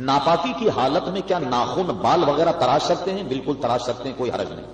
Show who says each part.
Speaker 1: ناپاکی کی حالت میں کیا ناخن بال وغیرہ تراش سکتے ہیں؟ بالکل تراش سکتے ہیں، کوئی حرج نہیں۔